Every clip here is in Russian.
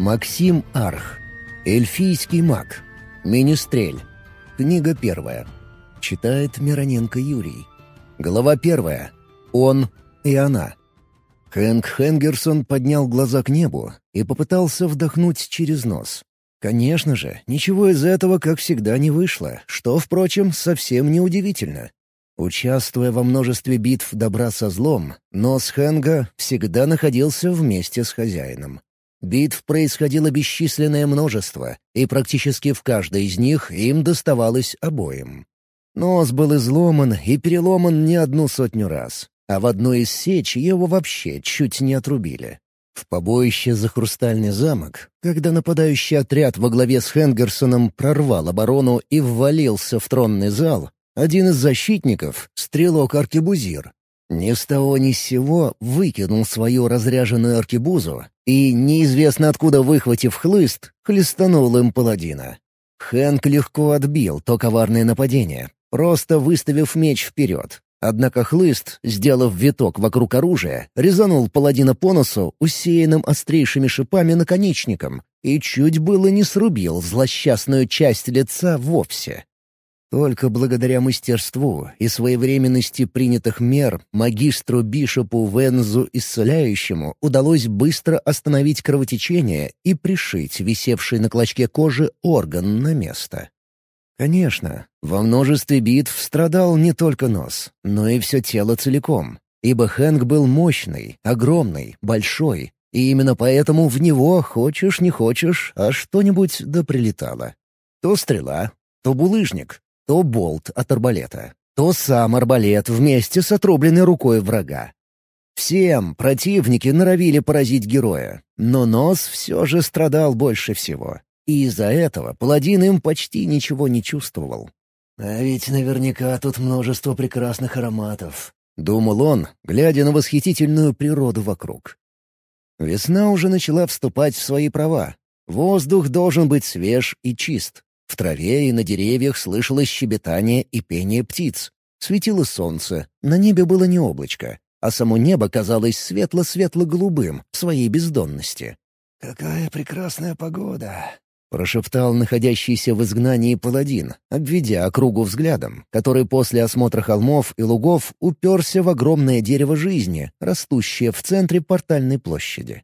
Максим Арх. Эльфийский маг. Министрель. Книга первая. Читает Мироненко Юрий. Глава первая. Он и она. Хэнк Хенгерсон поднял глаза к небу и попытался вдохнуть через нос. Конечно же, ничего из этого, как всегда, не вышло, что, впрочем, совсем не удивительно. Участвуя во множестве битв добра со злом, нос Хэнга всегда находился вместе с хозяином. Битв происходило бесчисленное множество, и практически в каждой из них им доставалось обоим. Нос был изломан и переломан не одну сотню раз, а в одной из сеч его вообще чуть не отрубили. В побоище за Хрустальный замок, когда нападающий отряд во главе с Хенгерсоном прорвал оборону и ввалился в тронный зал, один из защитников, стрелок-аркебузир, ни с того ни с сего выкинул свою разряженную аркебузу и, неизвестно откуда выхватив хлыст, хлестанул им паладина. Хэнк легко отбил то коварное нападение, просто выставив меч вперед. Однако хлыст, сделав виток вокруг оружия, резанул паладина по носу усеянным острейшими шипами наконечником и чуть было не срубил злосчастную часть лица вовсе. Только благодаря мастерству и своевременности принятых мер магистру Бишопу Вензу Исцеляющему удалось быстро остановить кровотечение и пришить висевший на клочке кожи орган на место. Конечно, во множестве битв страдал не только нос, но и все тело целиком, ибо Хэнк был мощный, огромный, большой, и именно поэтому в него, хочешь не хочешь, а что-нибудь да прилетало. То стрела, то булыжник, то болт от арбалета, то сам арбалет вместе с отрубленной рукой врага. Всем противники норовили поразить героя, но нос все же страдал больше всего. И из-за этого паладин им почти ничего не чувствовал. «А ведь наверняка тут множество прекрасных ароматов», — думал он, глядя на восхитительную природу вокруг. Весна уже начала вступать в свои права. Воздух должен быть свеж и чист. В траве и на деревьях слышалось щебетание и пение птиц. Светило солнце, на небе было не облачко, а само небо казалось светло-светло-голубым в своей бездонности. «Какая прекрасная погода!» — прошептал находящийся в изгнании паладин, обведя округу взглядом, который после осмотра холмов и лугов уперся в огромное дерево жизни, растущее в центре портальной площади.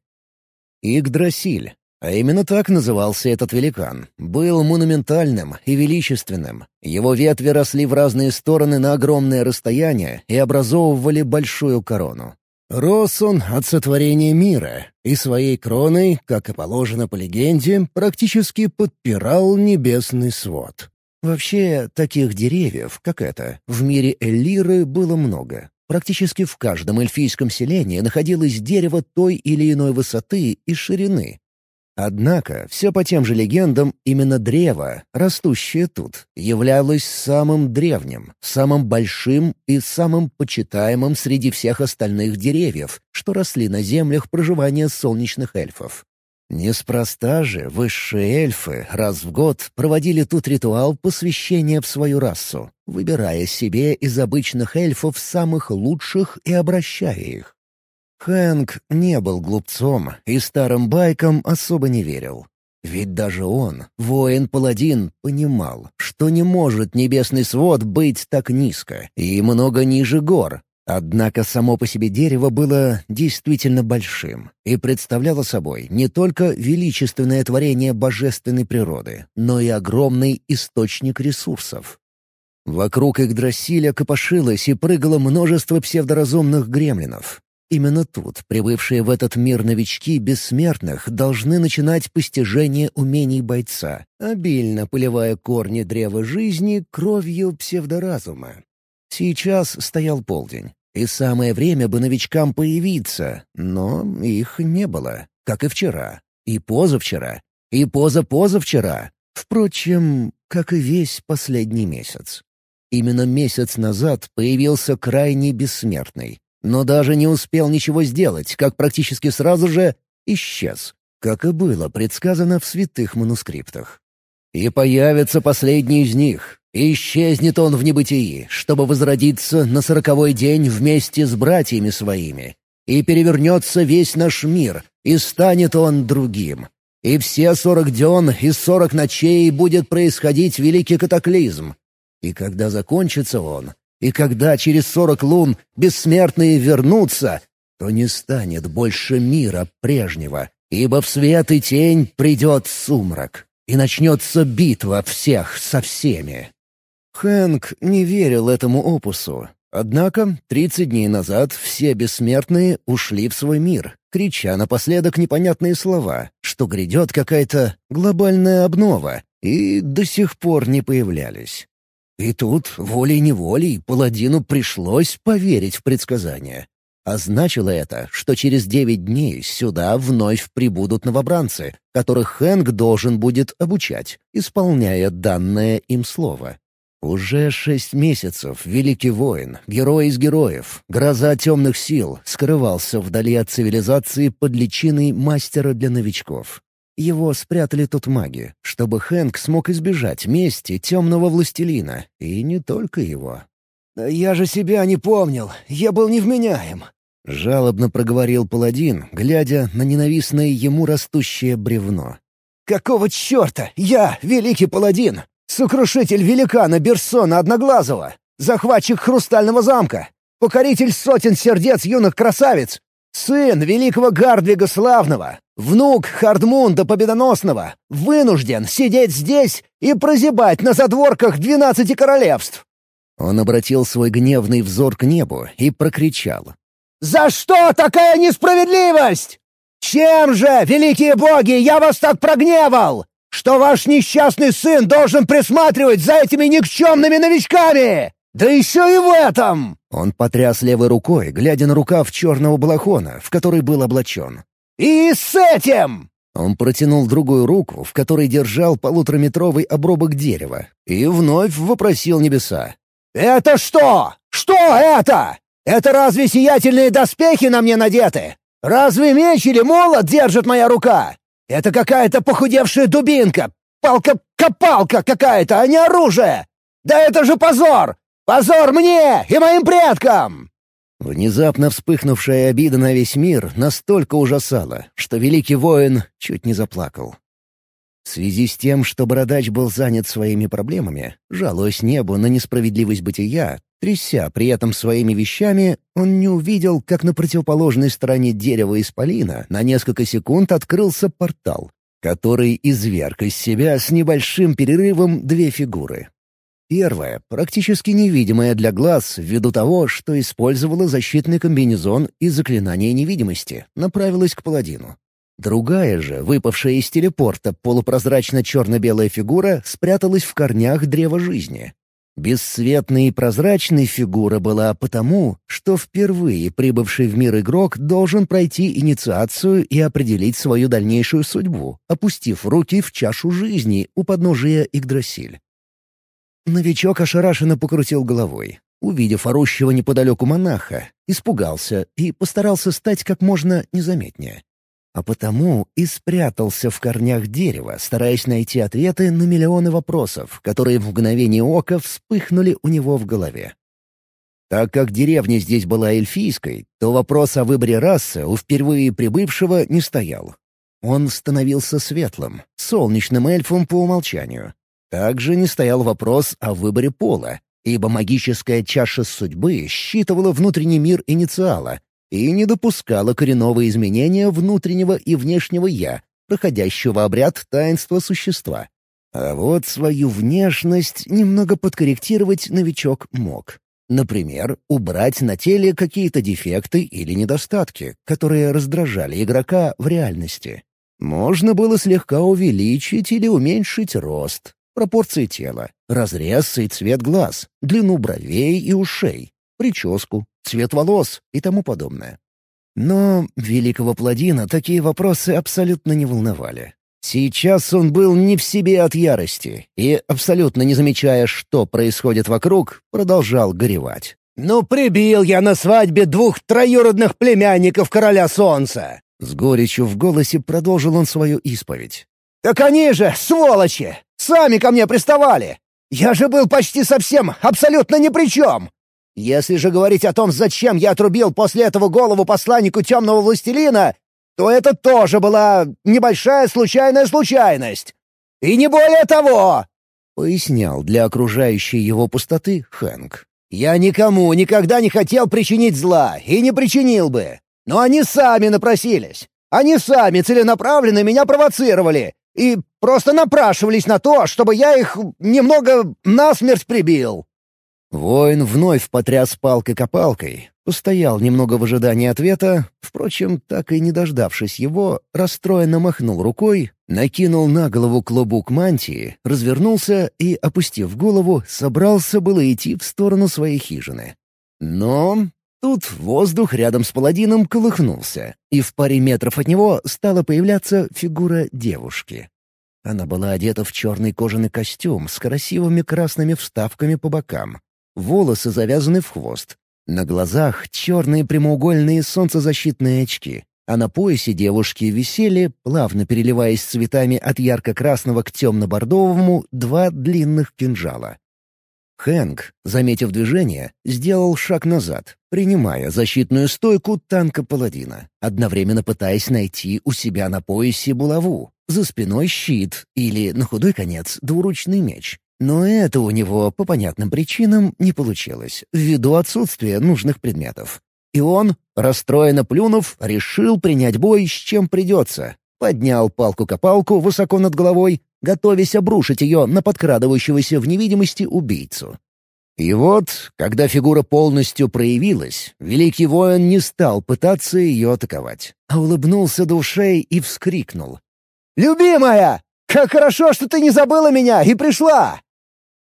Игдрасиль, а именно так назывался этот великан. Был монументальным и величественным. Его ветви росли в разные стороны на огромное расстояние и образовывали большую корону. Рос он от сотворения мира, и своей кроной, как и положено по легенде, практически подпирал небесный свод. Вообще, таких деревьев, как это, в мире Эллиры было много. Практически в каждом эльфийском селении находилось дерево той или иной высоты и ширины, Однако, все по тем же легендам, именно древо, растущее тут, являлось самым древним, самым большим и самым почитаемым среди всех остальных деревьев, что росли на землях проживания солнечных эльфов. Неспроста же высшие эльфы раз в год проводили тут ритуал посвящения в свою расу, выбирая себе из обычных эльфов самых лучших и обращая их. Хэнк не был глупцом и старым байкам особо не верил. Ведь даже он, воин-паладин, понимал, что не может небесный свод быть так низко и много ниже гор. Однако само по себе дерево было действительно большим и представляло собой не только величественное творение божественной природы, но и огромный источник ресурсов. Вокруг Игдрасиля копошилось и прыгало множество псевдоразумных гремлинов, Именно тут прибывшие в этот мир новички бессмертных должны начинать постижение умений бойца, обильно поливая корни древа жизни кровью псевдоразума. Сейчас стоял полдень, и самое время бы новичкам появиться, но их не было, как и вчера, и позавчера, и позапозавчера. Впрочем, как и весь последний месяц. Именно месяц назад появился крайне бессмертный, но даже не успел ничего сделать, как практически сразу же исчез, как и было предсказано в святых манускриптах. И появится последний из них, и исчезнет он в небытии, чтобы возродиться на сороковой день вместе с братьями своими. И перевернется весь наш мир, и станет он другим. И все сорок дён и сорок ночей будет происходить великий катаклизм. И когда закончится он, и когда через сорок лун бессмертные вернутся, то не станет больше мира прежнего, ибо в свет и тень придет сумрак, и начнется битва всех со всеми. Хэнк не верил этому опусу. Однако, тридцать дней назад все бессмертные ушли в свой мир, крича напоследок непонятные слова, что грядет какая-то глобальная обнова, и до сих пор не появлялись. И тут, волей-неволей, паладину пришлось поверить в предсказание. А это, что через девять дней сюда вновь прибудут новобранцы, которых Хэнк должен будет обучать, исполняя данное им слово. Уже шесть месяцев великий воин, герой из героев, гроза темных сил, скрывался вдали от цивилизации под личиной мастера для новичков. Его спрятали тут маги, чтобы Хэнк смог избежать мести темного властелина, и не только его. «Я же себя не помнил, я был невменяем», — жалобно проговорил паладин, глядя на ненавистное ему растущее бревно. «Какого черта? Я, великий паладин! Сокрушитель великана Берсона Одноглазого! Захватчик Хрустального замка! Покоритель сотен сердец юных красавиц! Сын великого Гардвига Славного! Внук Хардмунда Победоносного! Вынужден сидеть здесь и прозябать на задворках двенадцати королевств!» Он обратил свой гневный взор к небу и прокричал. За что такая несправедливость? Чем же, великие боги, я вас так прогневал? Что ваш несчастный сын должен присматривать за этими никчемными новичками? Да еще и в этом!» Он потряс левой рукой, глядя на рукав черного балахона, в который был облачен. «И с этим!» Он протянул другую руку, в которой держал полутораметровый обрубок дерева, и вновь вопросил небеса. «Это что? Что это? Это разве сиятельные доспехи на мне надеты? Разве меч или молот держит моя рука? Это какая-то похудевшая дубинка, палка-копалка какая-то, а не оружие! Да это же позор! Позор мне и моим предкам!» Внезапно вспыхнувшая обида на весь мир настолько ужасала, что великий воин чуть не заплакал. В связи с тем, что Бородач был занят своими проблемами, жалуясь небу на несправедливость бытия, тряся при этом своими вещами, он не увидел, как на противоположной стороне дерева исполина на несколько секунд открылся портал, который изверг из себя с небольшим перерывом две фигуры. Первая, практически невидимая для глаз ввиду того, что использовала защитный комбинезон и заклинание невидимости, направилась к паладину. Другая же, выпавшая из телепорта полупрозрачно-черно-белая фигура, спряталась в корнях древа жизни. Бесцветной и прозрачной фигура была потому, что впервые прибывший в мир игрок должен пройти инициацию и определить свою дальнейшую судьбу, опустив руки в чашу жизни у подножия Игдрасиль. Новичок ошарашенно покрутил головой. Увидев орущего неподалеку монаха, испугался и постарался стать как можно незаметнее а потому и спрятался в корнях дерева, стараясь найти ответы на миллионы вопросов, которые в мгновение ока вспыхнули у него в голове. Так как деревня здесь была эльфийской, то вопрос о выборе расы у впервые прибывшего не стоял. Он становился светлым, солнечным эльфом по умолчанию. Также не стоял вопрос о выборе пола, ибо магическая чаша судьбы считывала внутренний мир инициала, и не допускала коренного изменения внутреннего и внешнего «я», проходящего обряд таинства существа. А вот свою внешность немного подкорректировать новичок мог. Например, убрать на теле какие-то дефекты или недостатки, которые раздражали игрока в реальности. Можно было слегка увеличить или уменьшить рост, пропорции тела, разрез и цвет глаз, длину бровей и ушей, прическу, цвет волос и тому подобное. Но великого Пладина такие вопросы абсолютно не волновали. Сейчас он был не в себе от ярости и, абсолютно не замечая, что происходит вокруг, продолжал горевать. «Ну, прибил я на свадьбе двух троюродных племянников короля солнца!» С горечью в голосе продолжил он свою исповедь. «Так они же, сволочи! Сами ко мне приставали! Я же был почти совсем, абсолютно ни при чем! Если же говорить о том, зачем я отрубил после этого голову посланнику темного властелина, то это тоже была небольшая случайная случайность. И не более того!» — пояснял для окружающей его пустоты Хэнк. «Я никому никогда не хотел причинить зла и не причинил бы. Но они сами напросились. Они сами целенаправленно меня провоцировали и просто напрашивались на то, чтобы я их немного насмерть прибил». Воин вновь потряс палкой-копалкой, постоял немного в ожидании ответа, впрочем, так и не дождавшись его, расстроенно махнул рукой, накинул на голову клубук мантии, развернулся и, опустив голову, собрался было идти в сторону своей хижины. Но тут воздух рядом с паладином колыхнулся, и в паре метров от него стала появляться фигура девушки. Она была одета в черный кожаный костюм с красивыми красными вставками по бокам, волосы завязаны в хвост. На глазах черные прямоугольные солнцезащитные очки, а на поясе девушки висели, плавно переливаясь цветами от ярко-красного к темно-бордовому, два длинных кинжала. Хэнк, заметив движение, сделал шаг назад, принимая защитную стойку танка паладина, одновременно пытаясь найти у себя на поясе булаву, за спиной щит или, на худой конец, двуручный меч. Но это у него, по понятным причинам, не получилось, ввиду отсутствия нужных предметов. И он, расстроенно плюнув, решил принять бой с чем придется. Поднял палку-копалку высоко над головой, готовясь обрушить ее на подкрадывающегося в невидимости убийцу. И вот, когда фигура полностью проявилась, великий воин не стал пытаться ее атаковать, а улыбнулся до ушей и вскрикнул. «Любимая! Как хорошо, что ты не забыла меня и пришла!»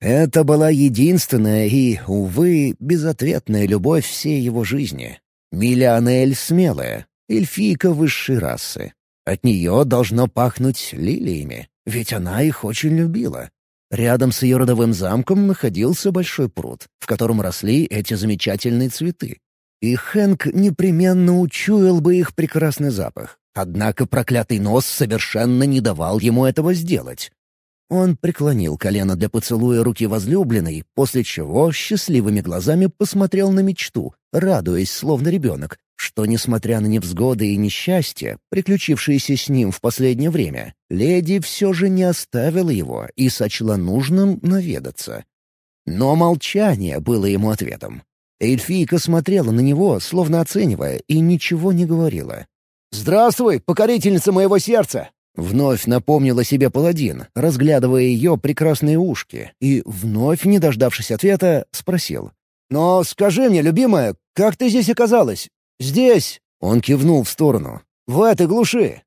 Это была единственная и, увы, безответная любовь всей его жизни. Миллионель смелая, эльфийка высшей расы. От нее должно пахнуть лилиями, ведь она их очень любила. Рядом с ее родовым замком находился большой пруд, в котором росли эти замечательные цветы. И Хэнк непременно учуял бы их прекрасный запах. Однако проклятый нос совершенно не давал ему этого сделать. Он преклонил колено для поцелуя руки возлюбленной, после чего счастливыми глазами посмотрел на мечту, радуясь, словно ребенок, что, несмотря на невзгоды и несчастья, приключившиеся с ним в последнее время, леди все же не оставила его и сочла нужным наведаться. Но молчание было ему ответом. Эльфийка смотрела на него, словно оценивая, и ничего не говорила. «Здравствуй, покорительница моего сердца!» Вновь напомнил о себе паладин, разглядывая ее прекрасные ушки, и, вновь не дождавшись ответа, спросил. «Но скажи мне, любимая, как ты здесь оказалась? Здесь!» Он кивнул в сторону. «В этой глуши!»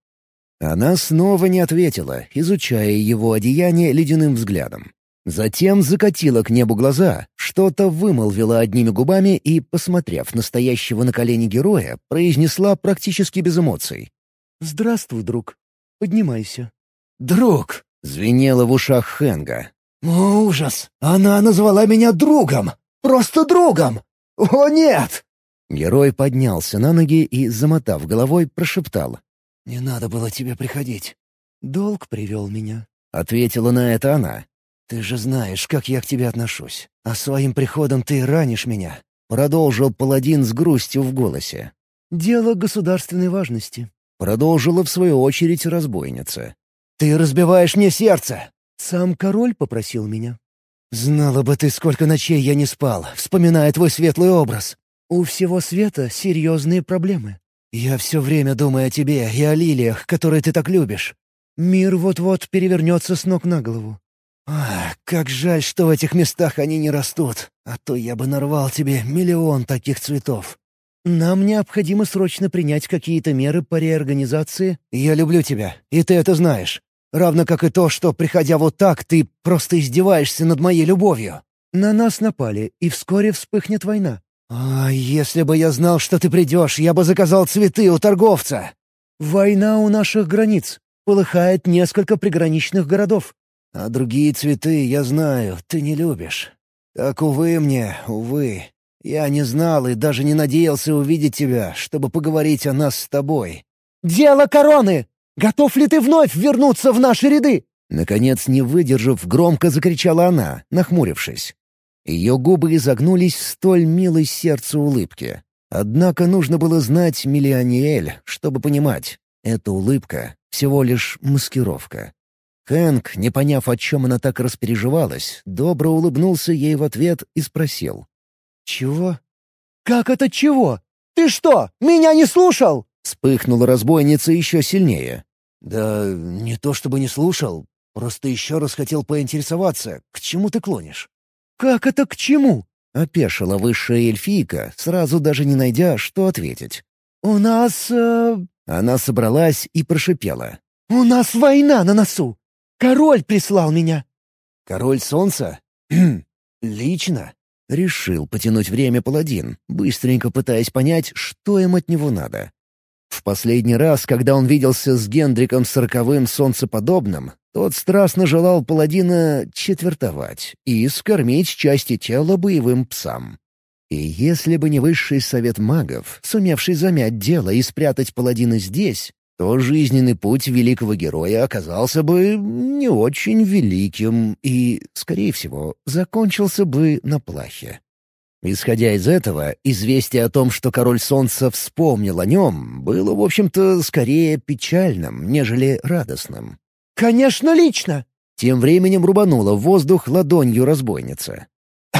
Она снова не ответила, изучая его одеяние ледяным взглядом. Затем закатила к небу глаза, что-то вымолвила одними губами и, посмотрев настоящего на колени героя, произнесла практически без эмоций. «Здравствуй, друг. Поднимайся». «Друг!» — звенело в ушах Хенга. «О, ужас! Она назвала меня другом! Просто другом! О, нет!» Герой поднялся на ноги и, замотав головой, прошептал. «Не надо было тебе приходить. Долг привел меня», — ответила на это она. «Ты же знаешь, как я к тебе отношусь. А своим приходом ты ранишь меня», — продолжил паладин с грустью в голосе. «Дело государственной важности. Продолжила в свою очередь разбойница. «Ты разбиваешь мне сердце!» «Сам король попросил меня». «Знала бы ты, сколько ночей я не спал, вспоминая твой светлый образ. У всего света серьезные проблемы. Я все время думаю о тебе и о лилиях, которые ты так любишь. Мир вот-вот перевернется с ног на голову. Как жаль, что в этих местах они не растут, а то я бы нарвал тебе миллион таких цветов. Нам необходимо срочно принять какие-то меры по реорганизации. Я люблю тебя, и ты это знаешь. Равно как и то, что, приходя вот так, ты просто издеваешься над моей любовью. На нас напали, и вскоре вспыхнет война. А если бы я знал, что ты придешь, я бы заказал цветы у торговца. Война у наших границ. Полыхает несколько приграничных городов. А другие цветы, я знаю, ты не любишь. Так, увы мне, увы. Я не знал и даже не надеялся увидеть тебя, чтобы поговорить о нас с тобой». «Дело короны! Готов ли ты вновь вернуться в наши ряды?» Наконец, не выдержав, громко закричала она, нахмурившись. Ее губы изогнулись в столь милой сердцу улыбки. Однако нужно было знать Миллиониэль, чтобы понимать. Эта улыбка — всего лишь маскировка. Хэнк, не поняв, о чем она так распереживалась, добро улыбнулся ей в ответ и спросил. «Чего?» «Как это чего? Ты что, меня не слушал?» Вспыхнула разбойница еще сильнее. «Да не то чтобы не слушал, просто еще раз хотел поинтересоваться, к чему ты клонишь?» «Как это к чему?» — опешила высшая эльфийка, сразу даже не найдя, что ответить. «У нас...» э... Она собралась и прошипела. «У нас война на носу! Король прислал меня!» «Король солнца? Лично?» Решил потянуть время паладин, быстренько пытаясь понять, что им от него надо. В последний раз, когда он виделся с Гендриком Сороковым Солнцеподобным, тот страстно желал паладина четвертовать и скормить части тела боевым псам. И если бы не высший совет магов, сумевший замять дело и спрятать паладина здесь, то жизненный путь великого героя оказался бы не очень великим и, скорее всего, закончился бы на плахе. Исходя из этого, известие о том, что король солнца вспомнил о нем, было, в общем-то, скорее печальным, нежели радостным. «Конечно, лично!» Тем временем рубанула в воздух ладонью разбойница.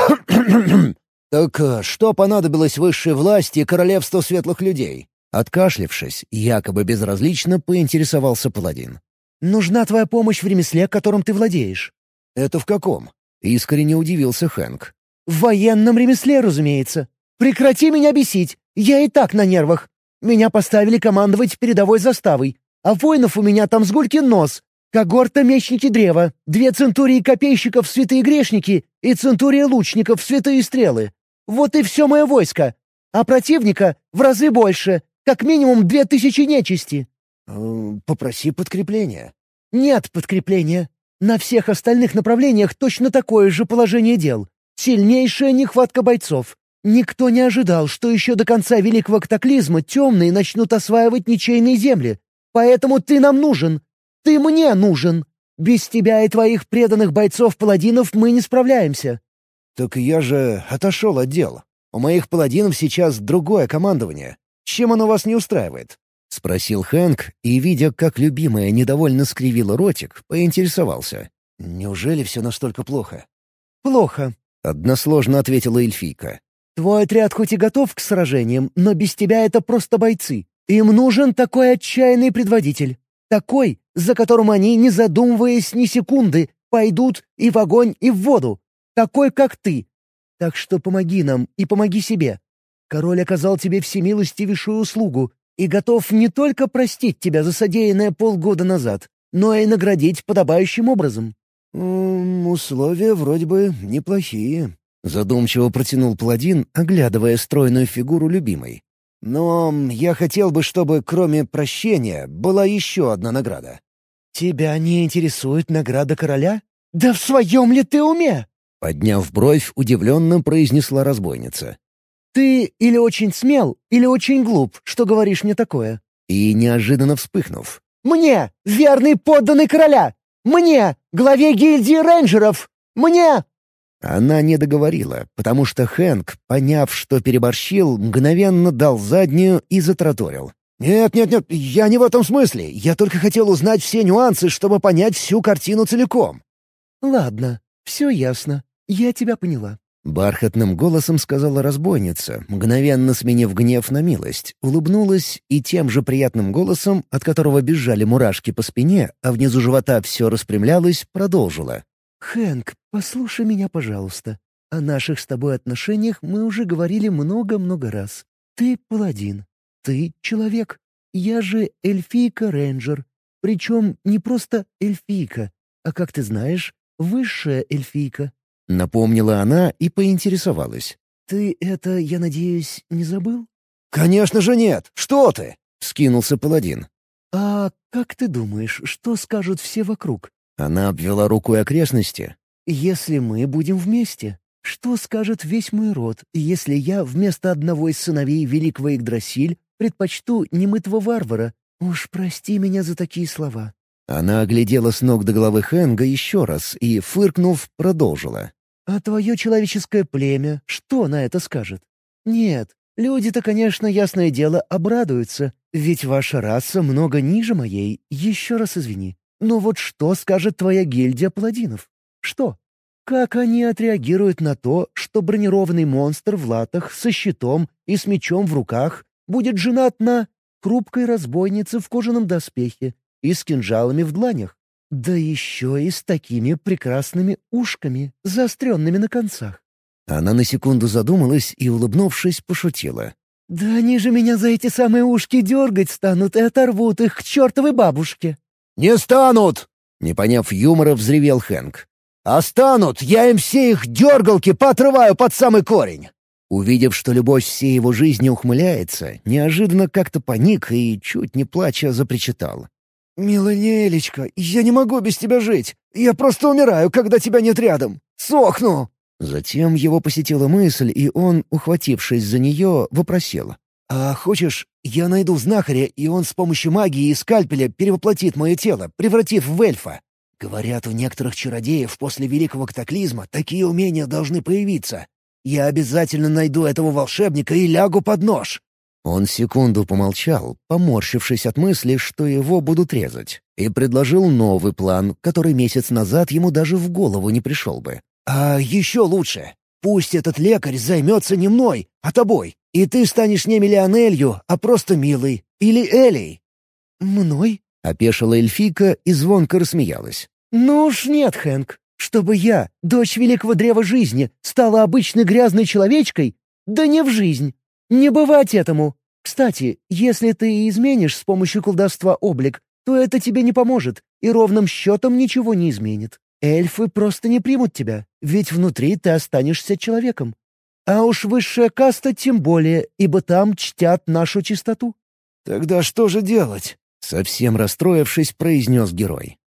«Так э, что понадобилось высшей власти королевству светлых людей?» Откашлившись, якобы безразлично поинтересовался паладин. «Нужна твоя помощь в ремесле, которым ты владеешь». «Это в каком?» — искренне удивился Хэнк. «В военном ремесле, разумеется. Прекрати меня бесить, я и так на нервах. Меня поставили командовать передовой заставой, а воинов у меня там сгулькин нос. Когорта мечники древа, две центурии копейщиков святые грешники и центурия лучников святые стрелы. Вот и все мое войско. А противника в разы больше, как минимум две тысячи нечисти». «Попроси подкрепления». «Нет подкрепления. На всех остальных направлениях точно такое же положение дел. Сильнейшая нехватка бойцов. Никто не ожидал, что еще до конца Великого Катаклизма темные начнут осваивать ничейные земли. Поэтому ты нам нужен. Ты мне нужен. Без тебя и твоих преданных бойцов-паладинов мы не справляемся». «Так я же отошел от дела. У моих паладинов сейчас другое командование. Чем оно вас не устраивает?» — спросил Хэнк, и, видя, как любимая недовольно скривила ротик, поинтересовался. «Неужели все настолько плохо?» «Плохо», — односложно ответила эльфийка. «Твой отряд хоть и готов к сражениям, но без тебя это просто бойцы. Им нужен такой отчаянный предводитель. Такой, за которым они, не задумываясь ни секунды, пойдут и в огонь, и в воду. Такой, как ты. Так что помоги нам и помоги себе. Король оказал тебе всемилостивейшую услугу и готов не только простить тебя за содеянное полгода назад, но и наградить подобающим образом». «М условия вроде бы неплохие», — задумчиво протянул паладин, оглядывая стройную фигуру любимой. «Но я хотел бы, чтобы, кроме прощения, была еще одна награда». «Тебя не интересует награда короля? Да в своем ли ты уме?» Подняв бровь, удивленно произнесла разбойница. «Ты или очень смел, или очень глуп, что говоришь мне такое?» И неожиданно вспыхнув. «Мне, верный подданный короля! Мне, главе гильдии рейнджеров! Мне!» Она не договорила, потому что Хэнк, поняв, что переборщил, мгновенно дал заднюю и затраторил. «Нет, нет, нет, я не в этом смысле. Я только хотел узнать все нюансы, чтобы понять всю картину целиком». «Ладно, все ясно. Я тебя поняла. Бархатным голосом сказала разбойница, мгновенно сменив гнев на милость, улыбнулась и тем же приятным голосом, от которого бежали мурашки по спине, а внизу живота все распрямлялось, продолжила. «Хэнк, послушай меня, пожалуйста. О наших с тобой отношениях мы уже говорили много-много раз. Ты паладин. Ты человек. Я же эльфийка-рейнджер. Причем не просто эльфийка, а, как ты знаешь, высшая эльфийка. Напомнила она и поинтересовалась. «Ты это, я надеюсь, не забыл?» «Конечно же нет! Что ты?» — скинулся паладин. «А как ты думаешь, что скажут все вокруг?» Она обвела рукой окрестности. «Если мы будем вместе, что скажет весь мой род, если я вместо одного из сыновей великого Игдрасиль предпочту немытого варвара? Уж прости меня за такие слова. Она оглядела с ног до головы Хэнга еще раз и, фыркнув, продолжила. «А твое человеческое племя что на это скажет? Нет, Люди-то, конечно, ясное дело, обрадуются, ведь ваша раса много ниже моей, еще раз извини. Но вот что скажет твоя гильдия паладинов? Что? Как они отреагируют на то, что бронированный монстр в латах со щитом и с мечом в руках будет женат на хрупкой разбойнице в кожаном доспехе и с кинжалами в дланях? Да еще и с такими прекрасными ушками, заостренными на концах. Она на секунду задумалась и, улыбнувшись, пошутила. «Да они же меня за эти самые ушки дергать станут и оторвут их к чертовой бабушке!» «Не станут!» — не поняв юмора, взревел Хэнк. «А станут! Я им все их дергалки поотрываю под самый корень!» Увидев, что любовь всей его жизни ухмыляется, неожиданно как-то паник и, чуть не плача, запричитал. «Милая Нелечка, я не могу без тебя жить. Я просто умираю, когда тебя нет рядом. Сохну!» Затем его посетила мысль, и он, ухватившись за нее, вопросил. «А хочешь, я найду знахаря, и он с помощью магии и скальпеля перевоплотит мое тело, превратив в эльфа? Говорят, у некоторых чародеев после Великого Катаклизма такие умения должны появиться. Я обязательно найду этого волшебника и лягу под нож». Он секунду помолчал, поморщившись от мысли, что его будут резать, и предложил новый план, который месяц назад ему даже в голову не пришел бы. «А еще лучше. Пусть этот лекарь займется не мной, а тобой, и ты станешь не Миллионелью, а просто Милой. Или Элей». «Мной?» — опешила эльфика и звонко рассмеялась. «Ну уж нет, Хэнк. Чтобы я, дочь великого древа жизни, стала обычной грязной человечкой? Да не в жизнь. Не бывать этому. Кстати, если ты изменишь с помощью колдовства облик, то это тебе не поможет и ровным счетом ничего не изменит. Эльфы просто не примут тебя, ведь внутри ты останешься человеком. А уж высшая каста тем более, ибо там чтят нашу чистоту». «Тогда что же делать?» — совсем расстроившись, произнес герой.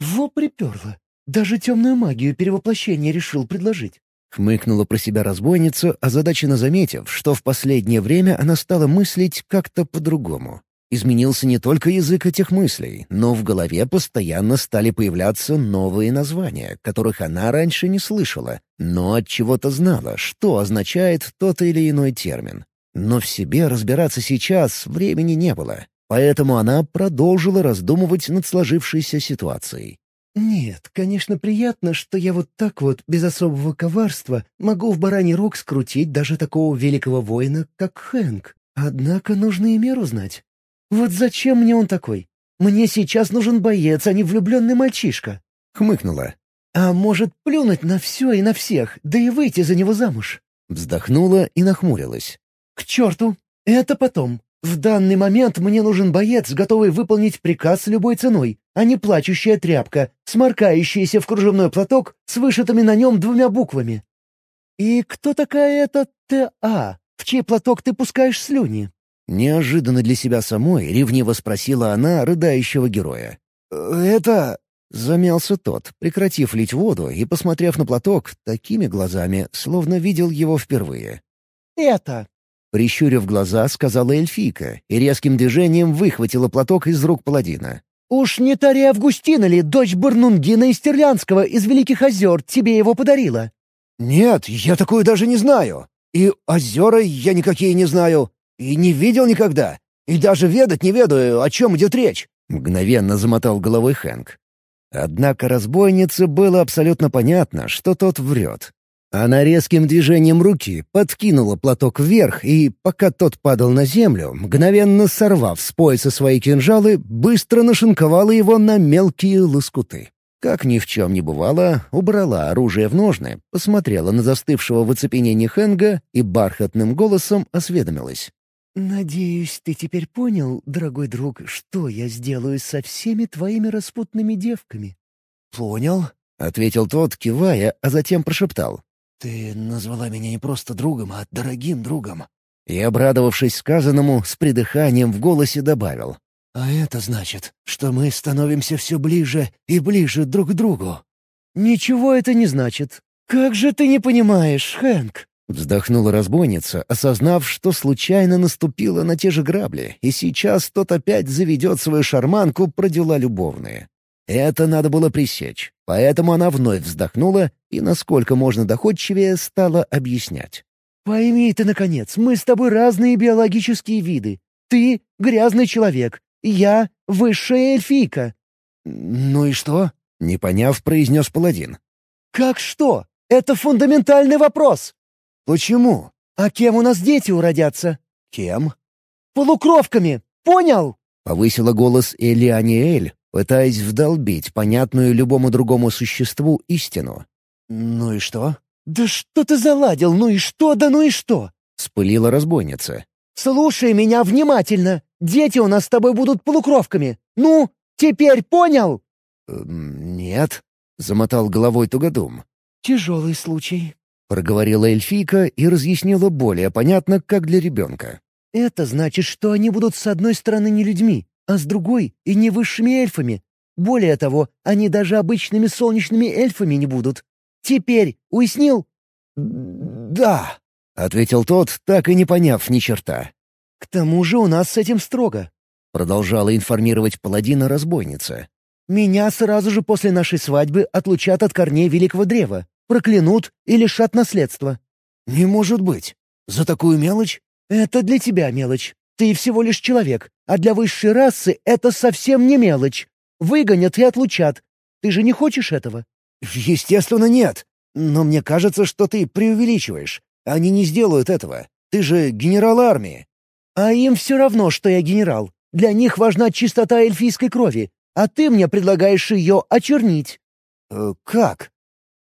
«Во приперло. Даже темную магию перевоплощения решил предложить». Хмыкнула про себя разбойница, озадаченно заметив, что в последнее время она стала мыслить как-то по-другому. Изменился не только язык этих мыслей, но в голове постоянно стали появляться новые названия, которых она раньше не слышала, но от чего-то знала, что означает тот или иной термин. Но в себе разбираться сейчас времени не было, поэтому она продолжила раздумывать над сложившейся ситуацией. «Нет, конечно, приятно, что я вот так вот, без особого коварства, могу в бараний рог скрутить даже такого великого воина, как Хэнк. Однако нужно и меру знать. «Вот зачем мне он такой? Мне сейчас нужен боец, а не влюбленный мальчишка». Хмыкнула. «А может, плюнуть на все и на всех, да и выйти за него замуж?» Вздохнула и нахмурилась. «К черту! Это потом. В данный момент мне нужен боец, готовый выполнить приказ любой ценой, а не плачущая тряпка, сморкающаяся в кружевной платок с вышитыми на нем двумя буквами. И кто такая эта Т.А., в чей платок ты пускаешь слюни?» Неожиданно для себя самой ревниво спросила она рыдающего героя. «Это...» — замялся тот, прекратив лить воду и посмотрев на платок такими глазами, словно видел его впервые. «Это...» Прищурив глаза, сказала эльфийка и резким движением выхватила платок из рук паладина. «Уж не Тария Августина ли, дочь Барнунгина из Терлянского, из Великих озер, тебе его подарила?» «Нет, я такую даже не знаю. И озера я никакие не знаю. И не видел никогда. И даже ведать не ведаю, о чем идет речь». Мгновенно замотал головой Хэнк. Однако разбойнице было абсолютно понятно, что тот врет. Она резким движением руки подкинула платок вверх и, пока тот падал на землю, мгновенно сорвав с пояса свои кинжалы, быстро нашинковала его на мелкие лоскуты. Как ни в чем не бывало, убрала оружие в ножны, посмотрела на застывшего в оцепенении Хэнга и бархатным голосом осведомилась. «Надеюсь, ты теперь понял, дорогой друг, что я сделаю со всеми твоими распутными девками?» «Понял», — ответил тот, кивая, а затем прошептал. «Ты назвала меня не просто другом, а дорогим другом». И, обрадовавшись сказанному, с придыханием в голосе добавил. «А это значит, что мы становимся все ближе и ближе друг к другу». «Ничего это не значит. Как же ты не понимаешь, Хэнк?» Вздохнула разбойница, осознав, что случайно наступила на те же грабли, и сейчас тот опять заведет свою шарманку про дела любовные. Это надо было пресечь, поэтому она вновь вздохнула и, насколько можно доходчивее, стала объяснять. «Пойми ты, наконец, мы с тобой разные биологические виды. Ты — грязный человек, я — высшая эльфийка». «Ну и что?» — не поняв, произнес паладин. «Как что? Это фундаментальный вопрос!» «Почему?» «А кем у нас дети уродятся?» «Кем?» «Полукровками! Понял?» — повысила голос Элианиэль, пытаясь вдолбить понятную любому другому существу истину. «Ну и что?» «Да что ты заладил? Ну и что? Да ну и что?» — спылила разбойница. «Слушай меня внимательно. Дети у нас с тобой будут полукровками. Ну, теперь понял?» «Эм, «Нет», — замотал головой Тугодум. «Тяжелый случай», — проговорила эльфийка и разъяснила более понятно, как для ребенка. Это значит, что они будут с одной стороны не людьми, а с другой — и не высшими эльфами. Более того, они даже обычными солнечными эльфами не будут. Теперь уяснил?» «Да», — ответил тот, так и не поняв ни черта. «К тому же у нас с этим строго», — продолжала информировать паладина-разбойница. «Меня сразу же после нашей свадьбы отлучат от корней великого древа, проклянут и лишат наследства». «Не может быть! За такую мелочь?» «Это для тебя мелочь. Ты всего лишь человек, а для высшей расы это совсем не мелочь. Выгонят и отлучат. Ты же не хочешь этого?» «Естественно, нет. Но мне кажется, что ты преувеличиваешь. Они не сделают этого. Ты же генерал армии». «А им все равно, что я генерал. Для них важна чистота эльфийской крови, а ты мне предлагаешь ее очернить». «Э, «Как?»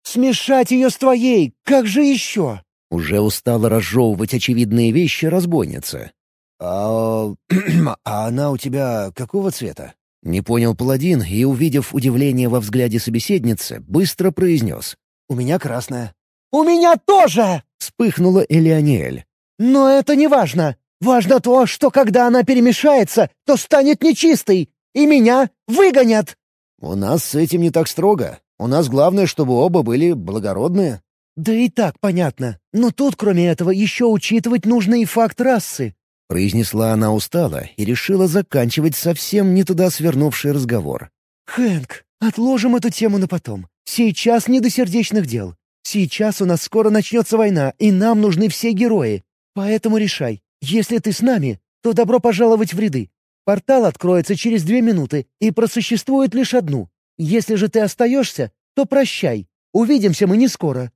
«Смешать ее с твоей! Как же еще?» Уже устала разжевывать очевидные вещи разбойница. «А... а она у тебя какого цвета?» Не понял паладин и, увидев удивление во взгляде собеседницы, быстро произнес. «У меня красная». «У меня тоже!» — вспыхнула Элеониэль. «Но это не важно. Важно то, что когда она перемешается, то станет нечистой, и меня выгонят!» «У нас с этим не так строго. У нас главное, чтобы оба были благородные». «Да и так понятно. Но тут, кроме этого, еще учитывать нужно и факт расы». Произнесла она устало и решила заканчивать совсем не туда свернувший разговор. «Хэнк, отложим эту тему на потом. Сейчас не до сердечных дел. Сейчас у нас скоро начнется война, и нам нужны все герои. Поэтому решай. Если ты с нами, то добро пожаловать в ряды. Портал откроется через две минуты и просуществует лишь одну. Если же ты остаешься, то прощай. Увидимся мы не скоро.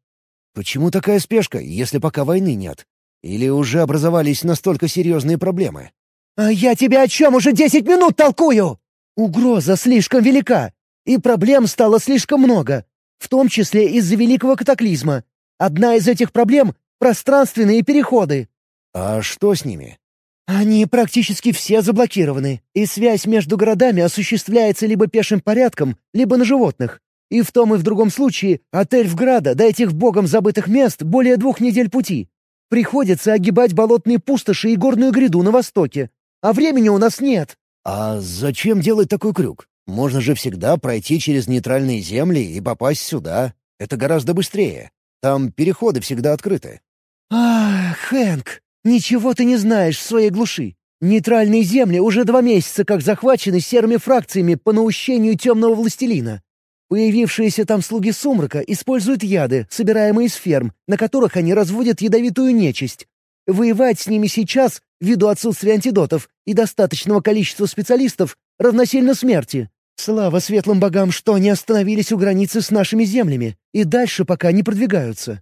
Почему такая спешка, если пока войны нет? Или уже образовались настолько серьезные проблемы? «А я тебе о чем уже десять минут толкую?» «Угроза слишком велика, и проблем стало слишком много, в том числе из-за великого катаклизма. Одна из этих проблем — пространственные переходы». «А что с ними?» «Они практически все заблокированы, и связь между городами осуществляется либо пешим порядком, либо на животных. И в том и в другом случае от Эльфграда до этих богом забытых мест более двух недель пути. Приходится огибать болотные пустоши и горную гряду на востоке. А времени у нас нет». «А зачем делать такой крюк? Можно же всегда пройти через нейтральные земли и попасть сюда. Это гораздо быстрее. Там переходы всегда открыты». «Ах, Хэнк, ничего ты не знаешь в своей глуши. Нейтральные земли уже два месяца как захвачены серыми фракциями по наущению темного властелина. Появившиеся там слуги сумрака используют яды, собираемые из ферм, на которых они разводят ядовитую нечисть. Воевать с ними сейчас, ввиду отсутствия антидотов и достаточного количества специалистов, равносильно смерти. Слава светлым богам, что они остановились у границы с нашими землями и дальше пока не продвигаются.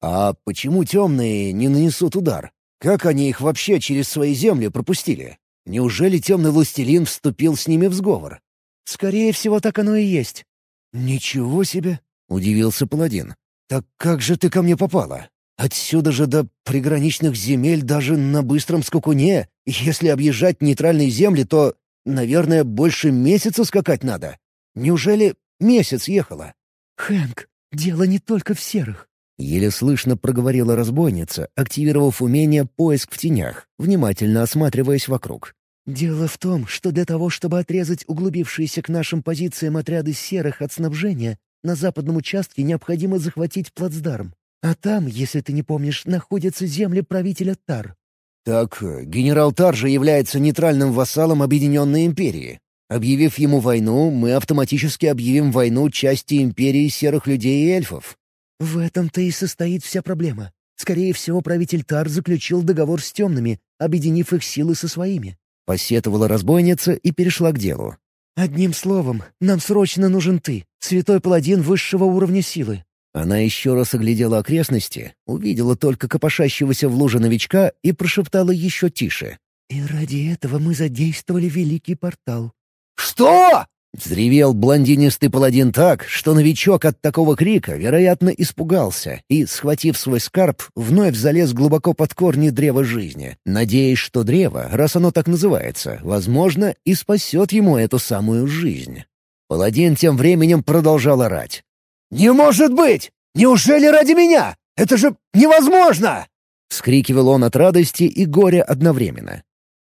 А почему темные не нанесут удар? Как они их вообще через свои земли пропустили? Неужели темный властелин вступил с ними в сговор? Скорее всего, так оно и есть. «Ничего себе!» — удивился паладин. «Так как же ты ко мне попала? Отсюда же до приграничных земель даже на быстром скакуне. Если объезжать нейтральные земли, то, наверное, больше месяца скакать надо. Неужели месяц ехала?» «Хэнк, дело не только в серых». Еле слышно проговорила разбойница, активировав умение «поиск в тенях», внимательно осматриваясь вокруг. Дело в том, что для того, чтобы отрезать углубившиеся к нашим позициям отряды серых от снабжения, на западном участке необходимо захватить плацдарм. А там, если ты не помнишь, находятся земли правителя Тар. Так, э, генерал Тар же является нейтральным вассалом Объединенной Империи. Объявив ему войну, мы автоматически объявим войну части Империи серых людей и эльфов. В этом-то и состоит вся проблема. Скорее всего, правитель Тар заключил договор с темными, объединив их силы со своими. Посетовала разбойница и перешла к делу. «Одним словом, нам срочно нужен ты, святой паладин высшего уровня силы». Она еще раз оглядела окрестности, увидела только копошащегося в луже новичка и прошептала еще тише. «И ради этого мы задействовали великий портал». «Что?» Взревел блондинистый паладин так, что новичок от такого крика, вероятно, испугался и, схватив свой скарб, вновь залез глубоко под корни древа жизни, надеясь, что древо, раз оно так называется, возможно, и спасет ему эту самую жизнь. Паладин тем временем продолжал орать. «Не может быть! Неужели ради меня? Это же невозможно!» Вскрикивал он от радости и горя одновременно.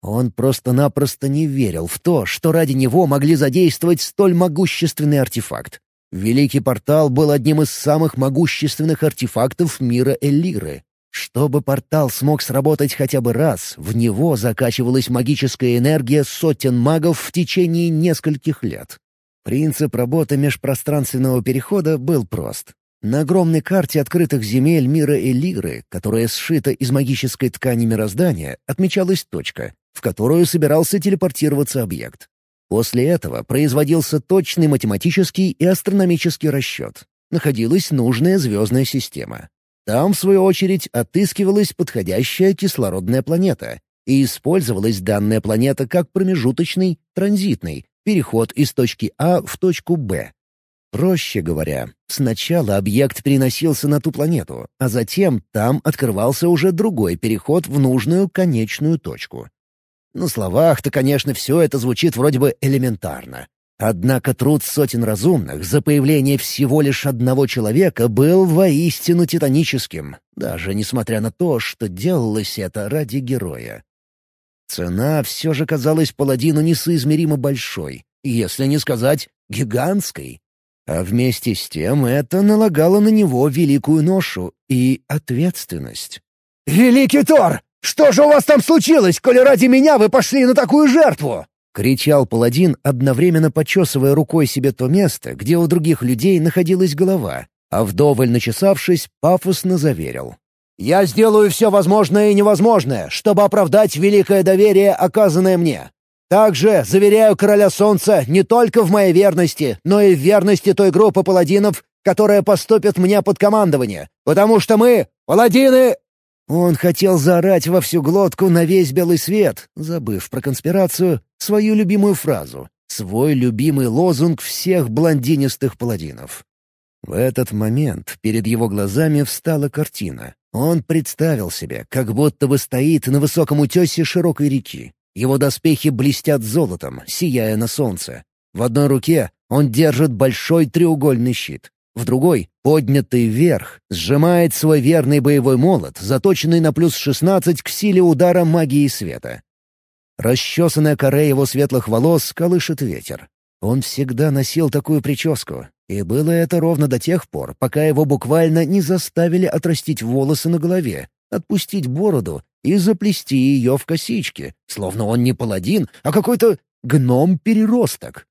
Он просто-напросто не верил в то, что ради него могли задействовать столь могущественный артефакт. Великий портал был одним из самых могущественных артефактов мира Эллиры. Чтобы портал смог сработать хотя бы раз, в него закачивалась магическая энергия сотен магов в течение нескольких лет. Принцип работы межпространственного перехода был прост. На огромной карте открытых земель мира Элиры, которая сшита из магической ткани мироздания, отмечалась точка, в которую собирался телепортироваться объект. После этого производился точный математический и астрономический расчет. Находилась нужная звездная система. Там, в свою очередь, отыскивалась подходящая кислородная планета, и использовалась данная планета как промежуточный, транзитный, переход из точки А в точку Б. Проще говоря, сначала объект переносился на ту планету, а затем там открывался уже другой переход в нужную конечную точку. На словах-то, конечно, все это звучит вроде бы элементарно. Однако труд сотен разумных за появление всего лишь одного человека был воистину титаническим, даже несмотря на то, что делалось это ради героя. Цена все же казалась паладину несоизмеримо большой, если не сказать гигантской. А вместе с тем это налагало на него великую ношу и ответственность. «Великий Тор, что же у вас там случилось, коли ради меня вы пошли на такую жертву?» — кричал паладин, одновременно почесывая рукой себе то место, где у других людей находилась голова, а вдоволь начесавшись, пафосно заверил. «Я сделаю все возможное и невозможное, чтобы оправдать великое доверие, оказанное мне. Также заверяю Короля Солнца не только в моей верности, но и в верности той группы паладинов, которая поступит мне под командование, потому что мы — паладины!» Он хотел заорать во всю глотку на весь белый свет, забыв про конспирацию, свою любимую фразу, свой любимый лозунг всех блондинистых паладинов. В этот момент перед его глазами встала картина. Он представил себе, как будто бы стоит на высоком утесе широкой реки, его доспехи блестят золотом, сияя на солнце. В одной руке он держит большой треугольный щит. В другой, поднятый вверх, сжимает свой верный боевой молот, заточенный на плюс 16 к силе удара магии света. Расчесанная коре его светлых волос колышет ветер. Он всегда носил такую прическу, и было это ровно до тех пор, пока его буквально не заставили отрастить волосы на голове, отпустить бороду и заплести ее в косички, словно он не паладин, а какой-то гном-переросток.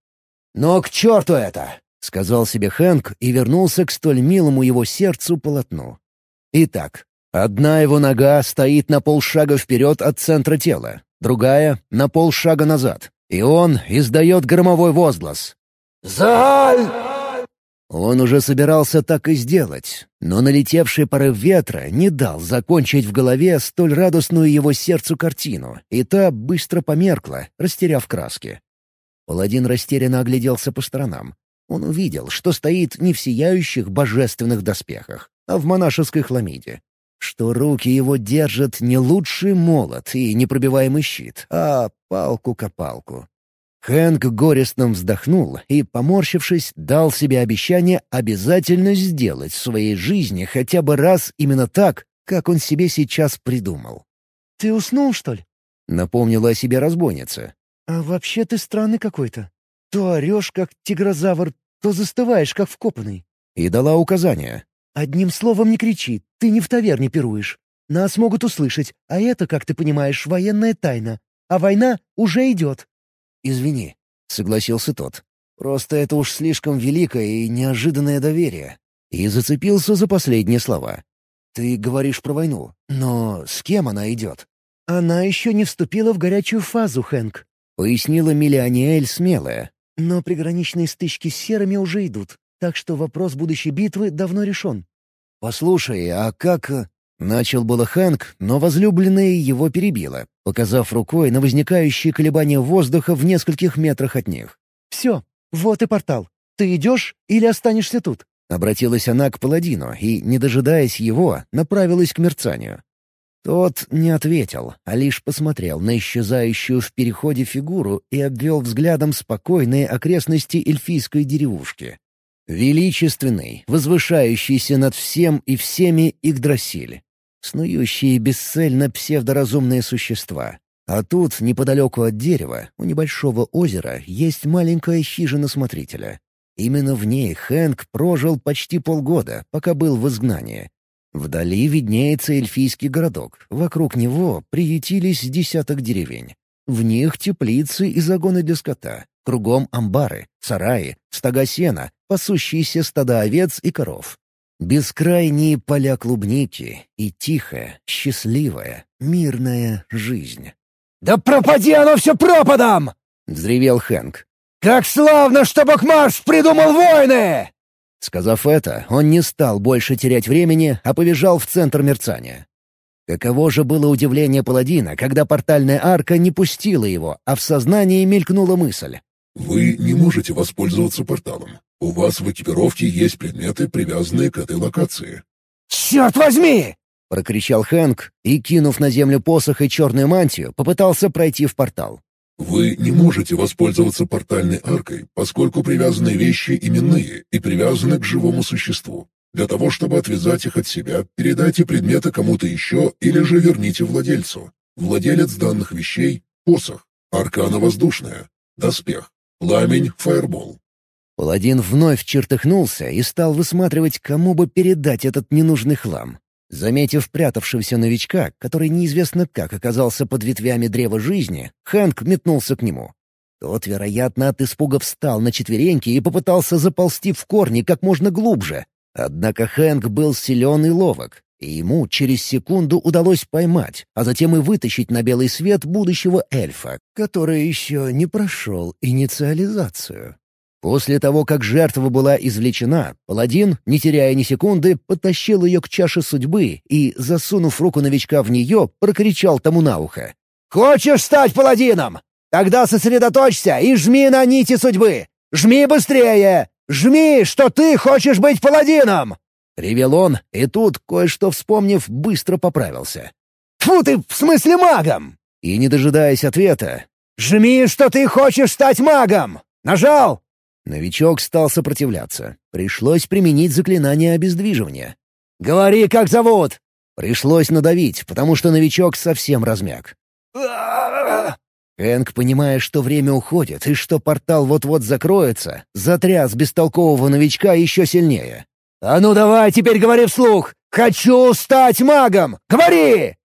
«Но к черту это!» — сказал себе Хэнк и вернулся к столь милому его сердцу полотну. Итак, одна его нога стоит на полшага вперед от центра тела, другая — на полшага назад, и он издает громовой возглас. «Зааль!» Он уже собирался так и сделать, но налетевший порыв ветра не дал закончить в голове столь радостную его сердцу картину, и та быстро померкла, растеряв краски. Паладин растерянно огляделся по сторонам. Он увидел, что стоит не в сияющих божественных доспехах, а в монашеской хламиде. Что руки его держат не лучший молот и непробиваемый щит, а палку-копалку. Хэнк горестно вздохнул и, поморщившись, дал себе обещание обязательно сделать в своей жизни хотя бы раз именно так, как он себе сейчас придумал. «Ты уснул, что ли?» — напомнила о себе разбойница. «А вообще ты странный какой-то. То орешь, как тигрозавр, то застываешь, как вкопанный». И дала указание. «Одним словом не кричи, ты не в таверне пируешь. Нас могут услышать, а это, как ты понимаешь, военная тайна. А война уже идет. «Извини», — согласился тот. «Просто это уж слишком великое и неожиданное доверие». И зацепился за последние слова. ты говоришь про войну, но с кем она идет?» «Она еще не вступила в горячую фазу, Хэнк», — пояснила Миллиониэль смелая. «Но приграничные стычки с серыми уже идут, так что вопрос будущей битвы давно решен». «Послушай, а как...» э, Начал было Хэнк, но возлюбленная его перебила, показав рукой на возникающие колебания воздуха в нескольких метрах от них. «Все, вот и портал. Ты идешь или останешься тут?» Обратилась она к паладину и, не дожидаясь его, направилась к мерцанию. Тот не ответил, а лишь посмотрел на исчезающую в переходе фигуру и обвел взглядом спокойные окрестности эльфийской деревушки. Величественный, возвышающийся над всем и всеми Игдрасиль. Снующие бесцельно псевдоразумные существа. А тут, неподалеку от дерева, у небольшого озера, есть маленькая хижина смотрителя. Именно в ней Хэнк прожил почти полгода, пока был в изгнании. Вдали виднеется эльфийский городок, вокруг него приютились десяток деревень. В них теплицы и загоны для скота, кругом амбары, сараи, стога сена, пасущиеся стада овец и коров. Бескрайние поля клубники и тихая, счастливая, мирная жизнь. «Да пропади оно все пропадом!» — взревел Хэнк. «Как славно, что Бакмарш придумал войны!» Сказав это, он не стал больше терять времени, а побежал в центр мерцания. Каково же было удивление паладина, когда портальная арка не пустила его, а в сознании мелькнула мысль. «Вы не можете воспользоваться порталом. У вас в экипировке есть предметы, привязанные к этой локации». «Черт возьми!» — прокричал Хэнк и, кинув на землю посох и черную мантию, попытался пройти в портал. Вы не можете воспользоваться портальной аркой, поскольку привязанные вещи именные и привязаны к живому существу. Для того, чтобы отвязать их от себя, передайте предметы кому-то еще или же верните владельцу. Владелец данных вещей — посох, аркана воздушная, доспех, пламень, фаербол. Паладин вновь чертыхнулся и стал высматривать, кому бы передать этот ненужный хлам. Заметив прятавшегося новичка, который неизвестно как оказался под ветвями древа жизни, Хэнк метнулся к нему. Тот, вероятно, от испуга встал на четвереньки и попытался заползти в корни как можно глубже. Однако Хэнк был силен и ловок, и ему через секунду удалось поймать, а затем и вытащить на белый свет будущего эльфа, который еще не прошел инициализацию. После того, как жертва была извлечена, паладин, не теряя ни секунды, подтащил ее к чаше судьбы и, засунув руку новичка в нее, прокричал тому на ухо. «Хочешь стать паладином? Тогда сосредоточься и жми на нити судьбы! Жми быстрее! Жми, что ты хочешь быть паладином!» Ревел он, и тут, кое-что вспомнив, быстро поправился. «Фу ты, в смысле магом!» И, не дожидаясь ответа, «Жми, что ты хочешь стать магом! Нажал! Новичок стал сопротивляться. Пришлось применить заклинание обездвиживания. «Говори, как зовут!» Пришлось надавить, потому что новичок совсем размяк. Энг, понимая, что время уходит и что портал вот-вот закроется, затряс бестолкового новичка еще сильнее. «А ну давай, теперь говори вслух! Хочу стать магом! Говори!»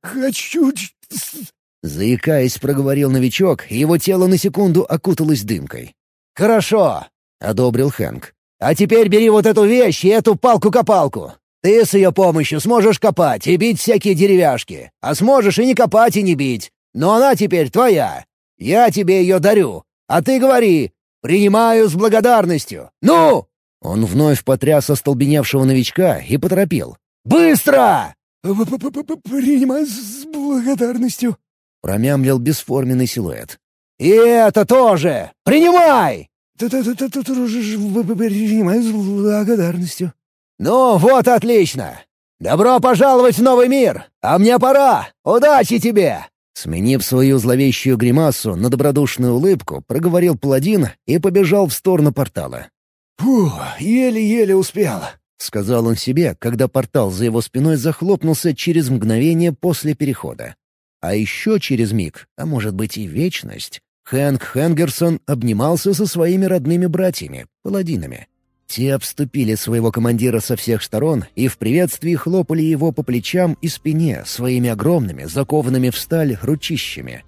«Хочу...» Заикаясь, проговорил новичок, и его тело на секунду окуталось дымкой. «Хорошо», — одобрил Хэнк. «А теперь бери вот эту вещь и эту палку-копалку. Ты с ее помощью сможешь копать и бить всякие деревяшки, а сможешь и не копать, и не бить. Но она теперь твоя. Я тебе ее дарю. А ты говори, принимаю с благодарностью. Ну!» Он вновь потряс остолбеневшего новичка и поторопил. «Быстро!» «Принимаю с благодарностью», — промямлил бесформенный силуэт. «И это тоже! Принимай!» «Принимаю с благодарностью». «Ну, вот отлично! Добро пожаловать в новый мир! А мне пора! Удачи тебе!» Сменив свою зловещую гримасу на добродушную улыбку, проговорил паладин и побежал в сторону портала. «Фу, еле-еле успел», — сказал он себе, когда портал за его спиной захлопнулся через мгновение после перехода. А еще через миг, а может быть и вечность, Хэнк Хенгерсон обнимался со своими родными братьями, паладинами. Те обступили своего командира со всех сторон и в приветствии хлопали его по плечам и спине своими огромными, закованными в сталь ручищами.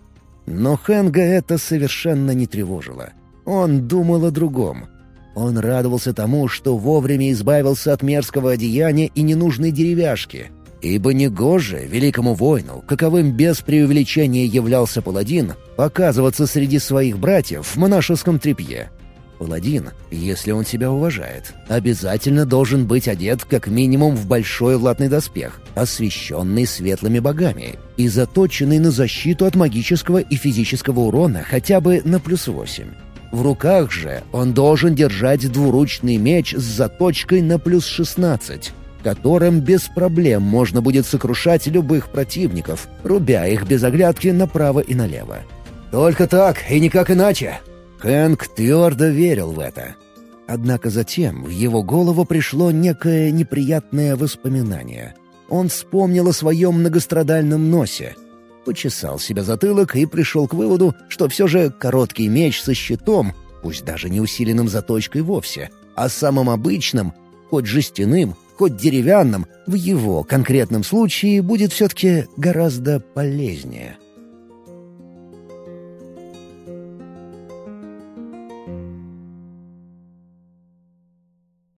Но Хэнга это совершенно не тревожило. Он думал о другом. Он радовался тому, что вовремя избавился от мерзкого одеяния и ненужной деревяшки. Ибо негоже великому воину, каковым без преувеличения являлся паладин, показываться среди своих братьев в монашеском тряпье. Паладин, если он себя уважает, обязательно должен быть одет как минимум в большой латный доспех, освещенный светлыми богами и заточенный на защиту от магического и физического урона хотя бы на плюс восемь. В руках же он должен держать двуручный меч с заточкой на плюс 16, которым без проблем можно будет сокрушать любых противников, рубя их без оглядки направо и налево. «Только так и никак иначе!» Хэнк твердо верил в это. Однако затем в его голову пришло некое неприятное воспоминание. Он вспомнил о своем многострадальном носе — почесал себя затылок и пришел к выводу, что все же короткий меч со щитом, пусть даже не усиленным заточкой вовсе, а самым обычным, хоть жестяным, хоть деревянным, в его конкретном случае будет все-таки гораздо полезнее.